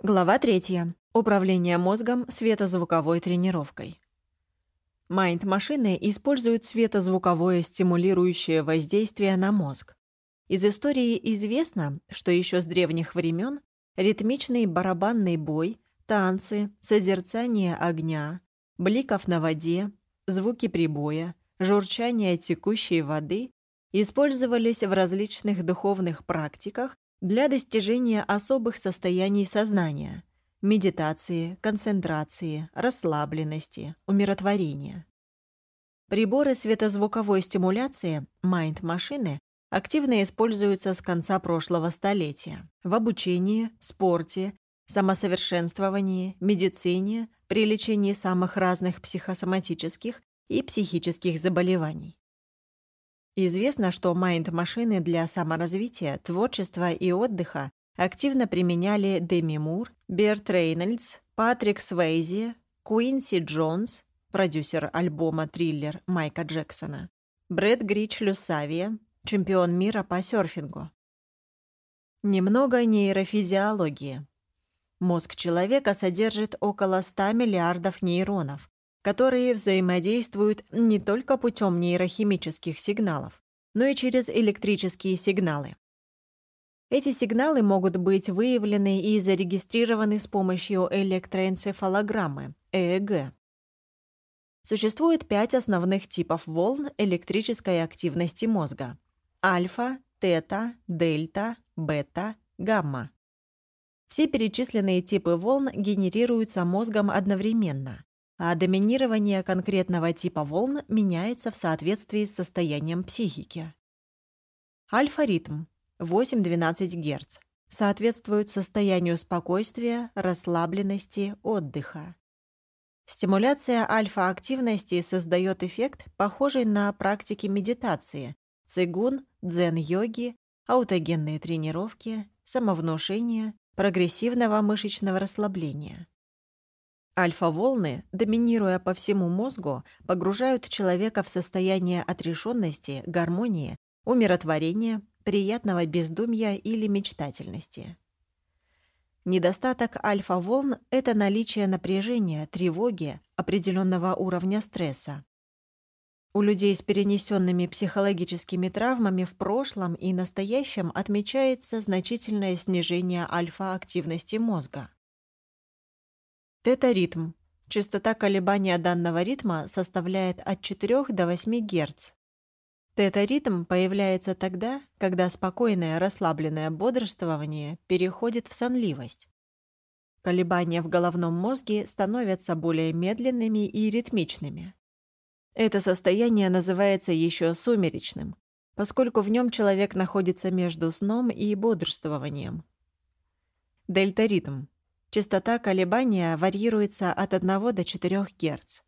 Глава 3. Управление мозгом светозвуковой тренировкой. Майнд-машины используют светозвуковое стимулирующее воздействие на мозг. Из истории известно, что еще с древних времен ритмичный барабанный бой, танцы, созерцание огня, бликов на воде, звуки прибоя, журчание текущей воды использовались в различных духовных практиках для достижения особых состояний сознания – медитации, концентрации, расслабленности, умиротворения. Приборы светозвуковой стимуляции, майнд-машины, активно используются с конца прошлого столетия в обучении, спорте, самосовершенствовании, медицине, при лечении самых разных психосоматических и психических заболеваний. Известно, что майнд-машины для саморазвития, творчества и отдыха активно применяли Деми Мур, Берт Рейнольдс, Патрик Свейзи, Куинси Джонс, продюсер альбома «Триллер» Майка Джексона, Брэд Грич Люсавия, чемпион мира по серфингу. Немного нейрофизиологии. Мозг человека содержит около 100 миллиардов нейронов, которые взаимодействуют не только путем нейрохимических сигналов, но и через электрические сигналы. Эти сигналы могут быть выявлены и зарегистрированы с помощью электроэнцефалограммы, ЭЭГ. Существует пять основных типов волн электрической активности мозга – альфа, тета, дельта, бета, гамма. Все перечисленные типы волн генерируются мозгом одновременно, а доминирование конкретного типа волн меняется в соответствии с состоянием психики. Альфа-ритм 8-12 Гц соответствует состоянию спокойствия, расслабленности, отдыха. Стимуляция альфа-активности создает эффект, похожий на практики медитации, цигун, дзен-йоги, аутогенные тренировки, самовнушение, прогрессивного мышечного расслабления. Альфа-волны, доминируя по всему мозгу, погружают человека в состояние отрешенности, гармонии, умиротворения, приятного бездумья или мечтательности. Недостаток альфа-волн – это наличие напряжения, тревоги, определенного уровня стресса. У людей с перенесенными психологическими травмами в прошлом и настоящем отмечается значительное снижение альфа-активности мозга. Тета-ритм. Частота колебания данного ритма составляет от 4 до 8 Гц. Тета-ритм появляется тогда, когда спокойное расслабленное бодрствование переходит в сонливость. Колебания в головном мозге становятся более медленными и ритмичными. Это состояние называется еще сумеречным, поскольку в нем человек находится между сном и бодрствованием. Дельта-ритм Частота колебания варьируется от 1 до 4 Гц.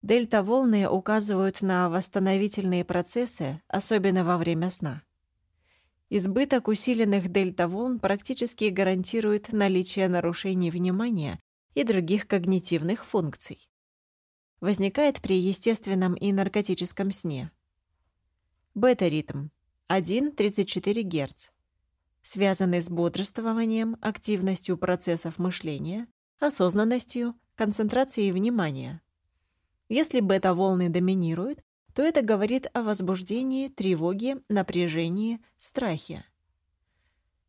Дельта-волны указывают на восстановительные процессы, особенно во время сна. Избыток усиленных дельта-волн практически гарантирует наличие нарушений внимания и других когнитивных функций. Возникает при естественном и наркотическом сне. Бета-ритм 1-34 Гц связанный с бодрствованием, активностью процессов мышления, осознанностью, концентрацией внимания. Если бета-волны доминируют, то это говорит о возбуждении, тревоге, напряжении, страхе.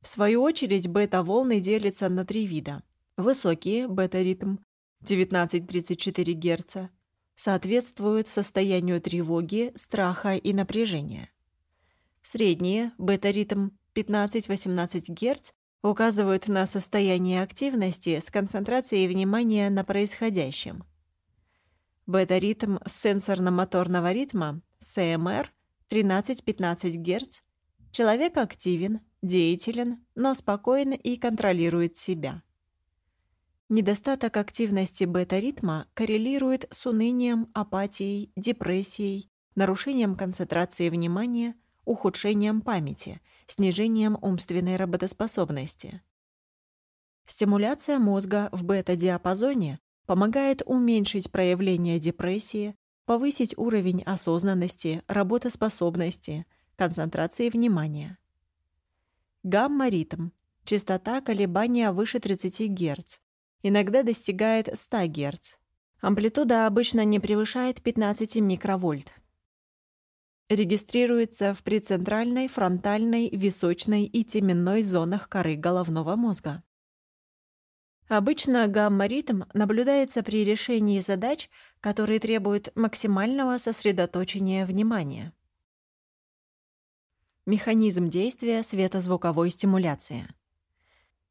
В свою очередь бета-волны делятся на три вида. Высокие бета-ритм 19-34 Гц соответствуют состоянию тревоги, страха и напряжения. Средние бета-ритм 15-18 Гц указывают на состояние активности с концентрацией внимания на происходящем. Бета-ритм сенсорно-моторного ритма, СМР, 13-15 Гц, человек активен, деятелен, но спокоен и контролирует себя. Недостаток активности бета-ритма коррелирует с унынием, апатией, депрессией, нарушением концентрации внимания, ухудшением памяти – снижением умственной работоспособности. Стимуляция мозга в бета-диапазоне помогает уменьшить проявление депрессии, повысить уровень осознанности, работоспособности, концентрации внимания. Гамма-ритм Частота колебания выше 30 Гц, иногда достигает 100 Гц. Амплитуда обычно не превышает 15 микровольт. Регистрируется в прецентральной, фронтальной, височной и теменной зонах коры головного мозга. Обычно гамма-ритм наблюдается при решении задач, которые требуют максимального сосредоточения внимания. Механизм действия светозвуковой стимуляции.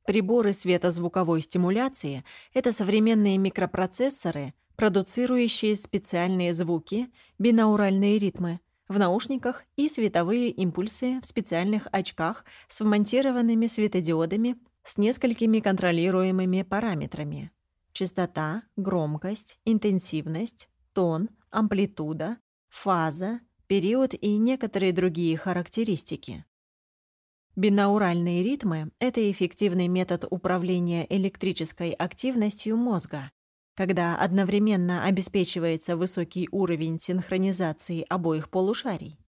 Приборы светозвуковой стимуляции — это современные микропроцессоры, продуцирующие специальные звуки, бинауральные ритмы, в наушниках и световые импульсы в специальных очках с вмонтированными светодиодами с несколькими контролируемыми параметрами. Частота, громкость, интенсивность, тон, амплитуда, фаза, период и некоторые другие характеристики. Бинауральные ритмы — это эффективный метод управления электрической активностью мозга, когда одновременно обеспечивается высокий уровень синхронизации обоих полушарий.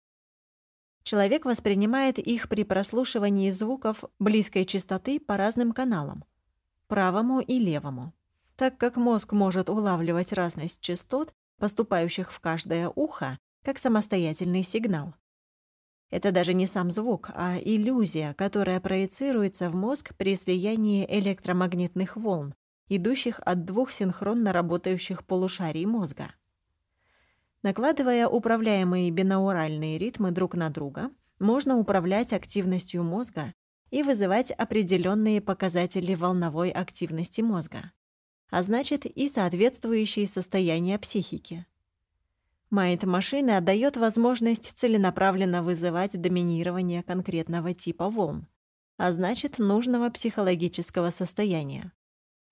Человек воспринимает их при прослушивании звуков близкой частоты по разным каналам — правому и левому. Так как мозг может улавливать разность частот, поступающих в каждое ухо, как самостоятельный сигнал. Это даже не сам звук, а иллюзия, которая проецируется в мозг при слиянии электромагнитных волн, идущих от двух синхронно работающих полушарий мозга. Накладывая управляемые бинауральные ритмы друг на друга, можно управлять активностью мозга и вызывать определенные показатели волновой активности мозга, а значит и соответствующие состояния психики. Майнд-машины отдает возможность целенаправленно вызывать доминирование конкретного типа волн, а значит нужного психологического состояния.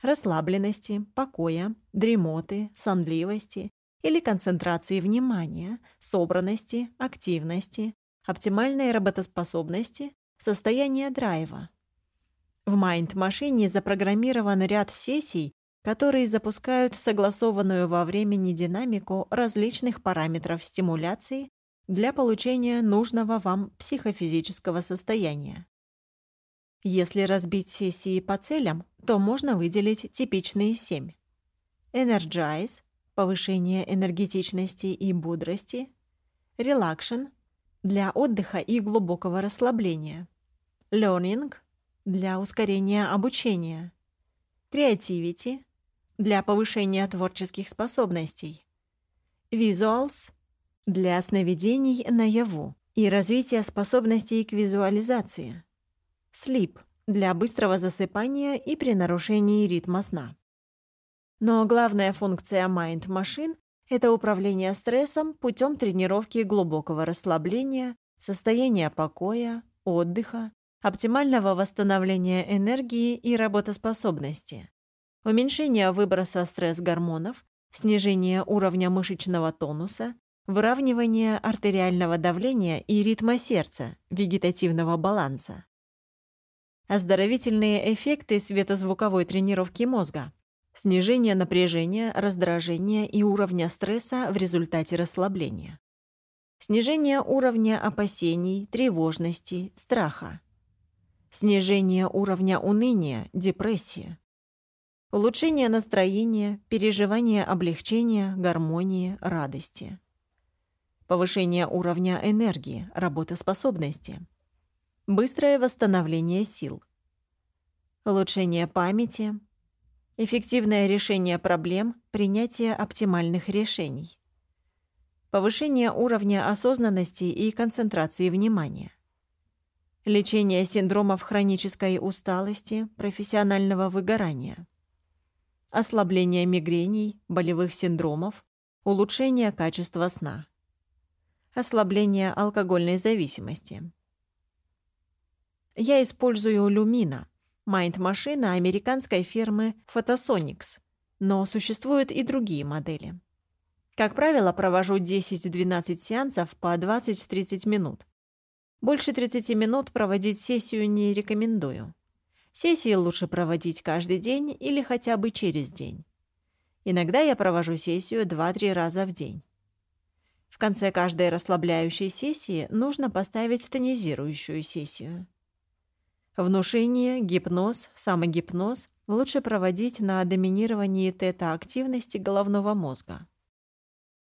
Расслабленности, покоя, дремоты, сонливости или концентрации внимания, собранности, активности, оптимальной работоспособности, состояния драйва. В Майнд-машине запрограммирован ряд сессий, которые запускают согласованную во времени динамику различных параметров стимуляции для получения нужного вам психофизического состояния. Если разбить сессии по целям, то можно выделить типичные семь. Energize – повышение энергетичности и бодрости. Relaxation – для отдыха и глубокого расслабления. Learning – для ускорения обучения. Creativity для повышения творческих способностей. Visuals – для сновидений наяву и развития способностей к визуализации. Sleep – для быстрого засыпания и при нарушении ритма сна. Но главная функция Machine – это управление стрессом путем тренировки глубокого расслабления, состояния покоя, отдыха, оптимального восстановления энергии и работоспособности уменьшение выброса стресс-гормонов, снижение уровня мышечного тонуса, выравнивание артериального давления и ритма сердца, вегетативного баланса. Оздоровительные эффекты светозвуковой тренировки мозга. Снижение напряжения, раздражения и уровня стресса в результате расслабления. Снижение уровня опасений, тревожности, страха. Снижение уровня уныния, депрессии улучшение настроения, переживание облегчения, гармонии, радости. Повышение уровня энергии, работоспособности. Быстрое восстановление сил. Улучшение памяти. Эффективное решение проблем, принятие оптимальных решений. Повышение уровня осознанности и концентрации внимания. Лечение синдромов хронической усталости, профессионального выгорания ослабление мигрений, болевых синдромов, улучшение качества сна, ослабление алкогольной зависимости. Я использую Lumina, майнд-машина американской фирмы Photosonics, но существуют и другие модели. Как правило, провожу 10-12 сеансов по 20-30 минут. Больше 30 минут проводить сессию не рекомендую. Сессии лучше проводить каждый день или хотя бы через день. Иногда я провожу сессию 2-3 раза в день. В конце каждой расслабляющей сессии нужно поставить тонизирующую сессию. Внушение, гипноз, самогипноз лучше проводить на доминировании тета-активности головного мозга.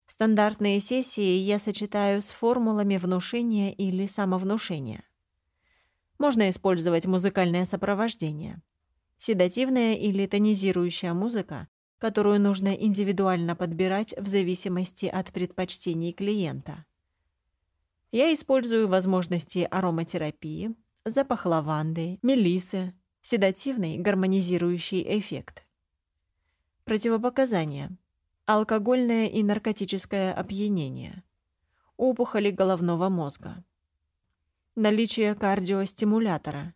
Стандартные сессии я сочетаю с формулами внушения или самовнушения. Можно использовать музыкальное сопровождение. Седативная или тонизирующая музыка, которую нужно индивидуально подбирать в зависимости от предпочтений клиента. Я использую возможности ароматерапии, запах лаванды, мелисы, седативный гармонизирующий эффект. Противопоказания. Алкогольное и наркотическое опьянение. Опухоли головного мозга. Наличие кардиостимулятора.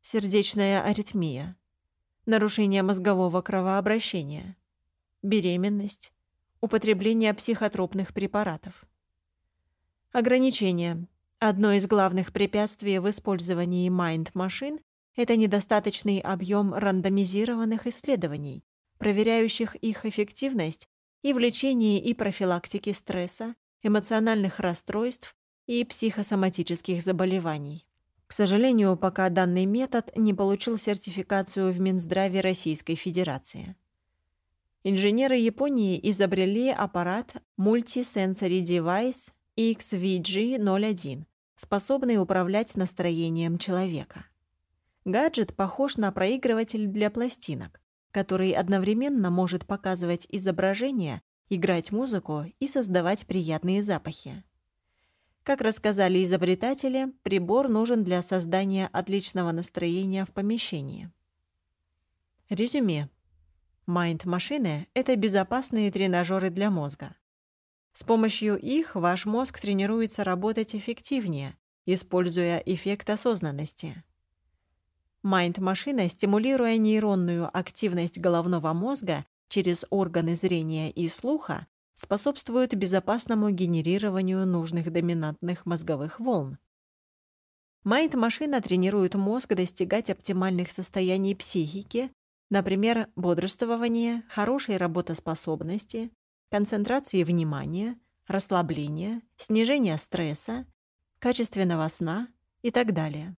Сердечная аритмия. Нарушение мозгового кровообращения. Беременность. Употребление психотропных препаратов. Ограничения. Одно из главных препятствий в использовании майнд-машин – это недостаточный объем рандомизированных исследований, проверяющих их эффективность и в лечении и профилактике стресса, эмоциональных расстройств и психосоматических заболеваний. К сожалению, пока данный метод не получил сертификацию в Минздраве Российской Федерации. Инженеры Японии изобрели аппарат Multisensory Device XVG-01, способный управлять настроением человека. Гаджет похож на проигрыватель для пластинок, который одновременно может показывать изображения, играть музыку и создавать приятные запахи. Как рассказали изобретатели, прибор нужен для создания отличного настроения в помещении. Резюме. Майнд-машины — это безопасные тренажеры для мозга. С помощью их ваш мозг тренируется работать эффективнее, используя эффект осознанности. Майнд-машина, стимулируя нейронную активность головного мозга через органы зрения и слуха, способствует безопасному генерированию нужных доминантных мозговых волн. Майнд-машина тренирует мозг достигать оптимальных состояний психики, например, бодрствования, хорошей работоспособности, концентрации внимания, расслабления, снижения стресса, качественного сна и так далее.